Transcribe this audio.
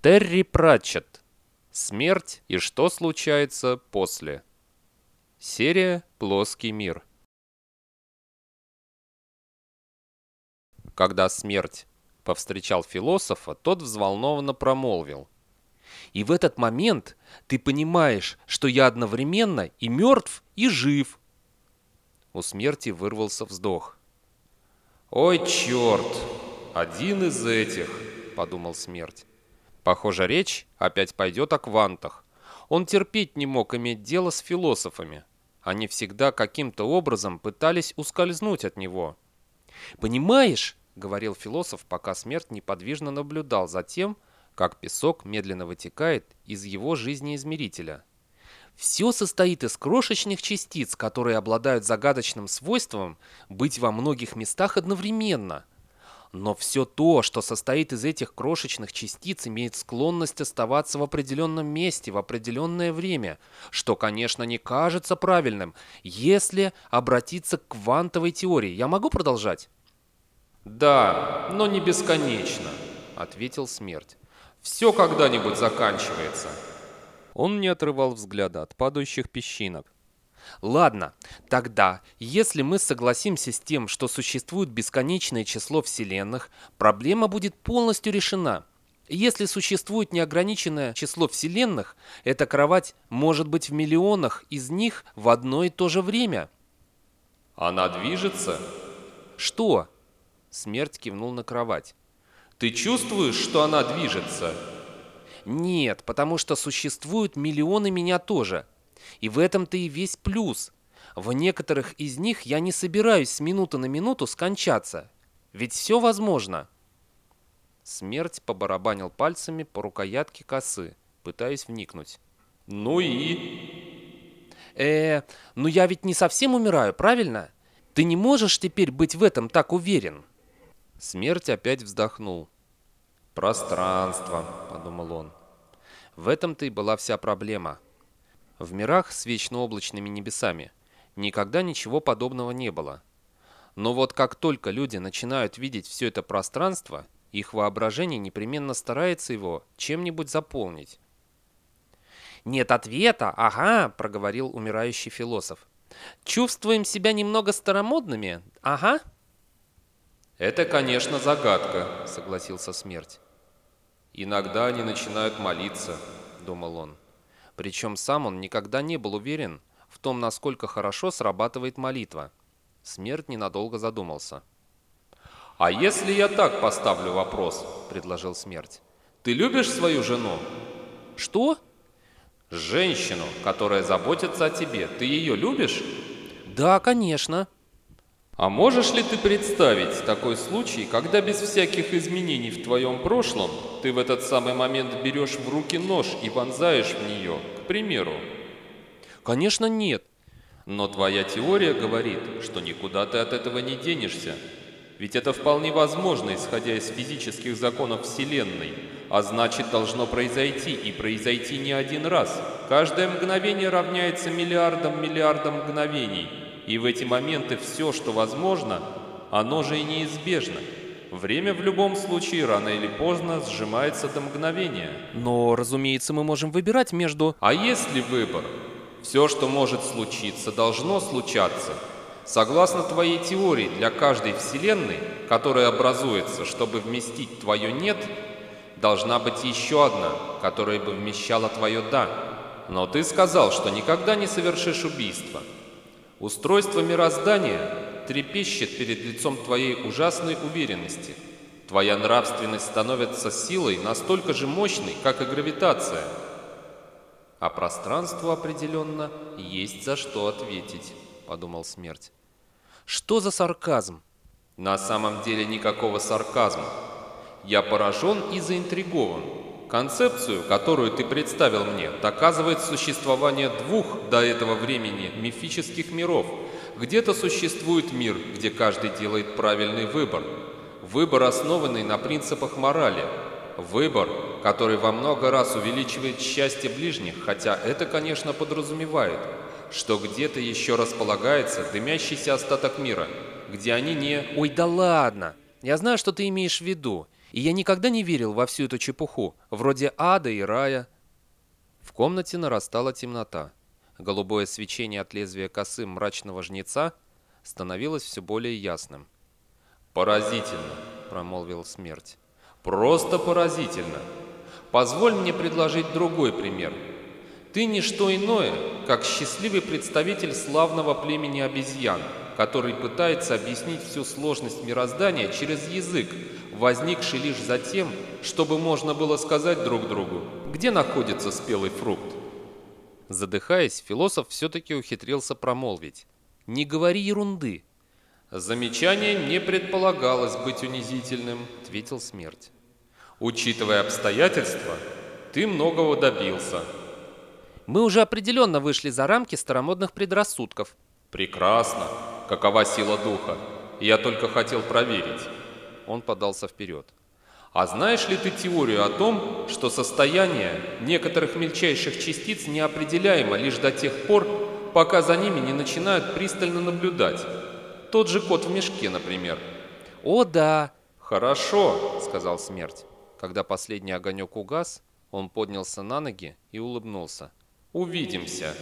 Терри Пратчетт. Смерть и что случается после. Серия «Плоский мир». Когда смерть повстречал философа, тот взволнованно промолвил. «И в этот момент ты понимаешь, что я одновременно и мертв, и жив». У смерти вырвался вздох. «Ой, черт! Один из этих!» – подумал смерть. Похоже, речь опять пойдет о квантах. Он терпеть не мог иметь дело с философами. Они всегда каким-то образом пытались ускользнуть от него. «Понимаешь?» — говорил философ, пока смерть неподвижно наблюдал за тем, как песок медленно вытекает из его жизнеизмерителя. Все состоит из крошечных частиц, которые обладают загадочным свойством быть во многих местах одновременно — но все то, что состоит из этих крошечных частиц, имеет склонность оставаться в определенном месте в определенное время, что, конечно, не кажется правильным, если обратиться к квантовой теории. Я могу продолжать? «Да, но не бесконечно», — ответил смерть. «Все когда-нибудь заканчивается». Он не отрывал взгляда от падающих песчинок. Ладно, тогда, если мы согласимся с тем, что существует бесконечное число вселенных, проблема будет полностью решена. Если существует неограниченное число вселенных, эта кровать может быть в миллионах из них в одно и то же время. Она движется? Что? Смерть кивнул на кровать. Ты чувствуешь, что она движется? Нет, потому что существуют миллионы меня тоже. И в этом-то и весь плюс. В некоторых из них я не собираюсь с минуты на минуту скончаться. Ведь все возможно. Смерть побарабанил пальцами по рукоятке косы, пытаясь вникнуть. «Ну и?» «Э, ну я ведь не совсем умираю, правильно? Ты не можешь теперь быть в этом так уверен?» Смерть опять вздохнул. «Пространство», — подумал он. В этом-то и была вся проблема. В мирах с вечно облачными небесами никогда ничего подобного не было. Но вот как только люди начинают видеть все это пространство, их воображение непременно старается его чем-нибудь заполнить. «Нет ответа, ага», — проговорил умирающий философ. «Чувствуем себя немного старомодными, ага». «Это, конечно, загадка», — согласился смерть. «Иногда они начинают молиться», — думал он. Причем сам он никогда не был уверен в том, насколько хорошо срабатывает молитва. Смерть ненадолго задумался. «А если я так поставлю вопрос?» – предложил смерть. «Ты любишь свою жену?» «Что?» «Женщину, которая заботится о тебе. Ты ее любишь?» «Да, конечно». А можешь ли ты представить такой случай, когда без всяких изменений в твоем прошлом ты в этот самый момент берешь в руки нож и вонзаешь в нее, к примеру? Конечно, нет. Но твоя теория говорит, что никуда ты от этого не денешься. Ведь это вполне возможно, исходя из физических законов Вселенной, а значит должно произойти, и произойти не один раз. Каждое мгновение равняется миллиардам миллиардам мгновений – и в эти моменты все, что возможно, оно же и неизбежно. Время в любом случае рано или поздно сжимается до мгновения. Но, разумеется, мы можем выбирать между... А если выбор? Все, что может случиться, должно случаться. Согласно твоей теории, для каждой вселенной, которая образуется, чтобы вместить твое «нет», должна быть еще одна, которая бы вмещала твое «да». Но ты сказал, что никогда не совершишь убийство. Устройство мироздания трепещет перед лицом твоей ужасной уверенности. Твоя нравственность становится силой настолько же мощной, как и гравитация. А пространству определенно есть за что ответить, подумал смерть. Что за сарказм? На самом деле никакого сарказма. Я поражен и заинтригован. Концепцию, которую ты представил мне, доказывает существование двух до этого времени мифических миров. Где-то существует мир, где каждый делает правильный выбор. Выбор, основанный на принципах морали. Выбор, который во много раз увеличивает счастье ближних, хотя это, конечно, подразумевает, что где-то еще располагается дымящийся остаток мира, где они не... Ой, да ладно! Я знаю, что ты имеешь в виду. И я никогда не верил во всю эту чепуху, вроде ада и рая. В комнате нарастала темнота. Голубое свечение от лезвия косы мрачного жнеца становилось все более ясным. «Поразительно», — промолвил смерть. «Просто поразительно. Позволь мне предложить другой пример. Ты не что иное, как счастливый представитель славного племени обезьян, который пытается объяснить всю сложность мироздания через язык, возникший лишь за тем, чтобы можно было сказать друг другу, где находится спелый фрукт. Задыхаясь, философ все-таки ухитрился промолвить. «Не говори ерунды!» «Замечание не предполагалось быть унизительным», — ответил смерть. «Учитывая обстоятельства, ты многого добился». «Мы уже определенно вышли за рамки старомодных предрассудков». «Прекрасно. Какова сила духа? Я только хотел проверить». Он подался вперед. А знаешь ли ты теорию о том, что состояние некоторых мельчайших частиц неопределяемо лишь до тех пор, пока за ними не начинают пристально наблюдать? Тот же кот в мешке, например. «О, да!» «Хорошо», — сказал смерть. Когда последний огонек угас, он поднялся на ноги и улыбнулся. «Увидимся!»